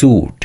suit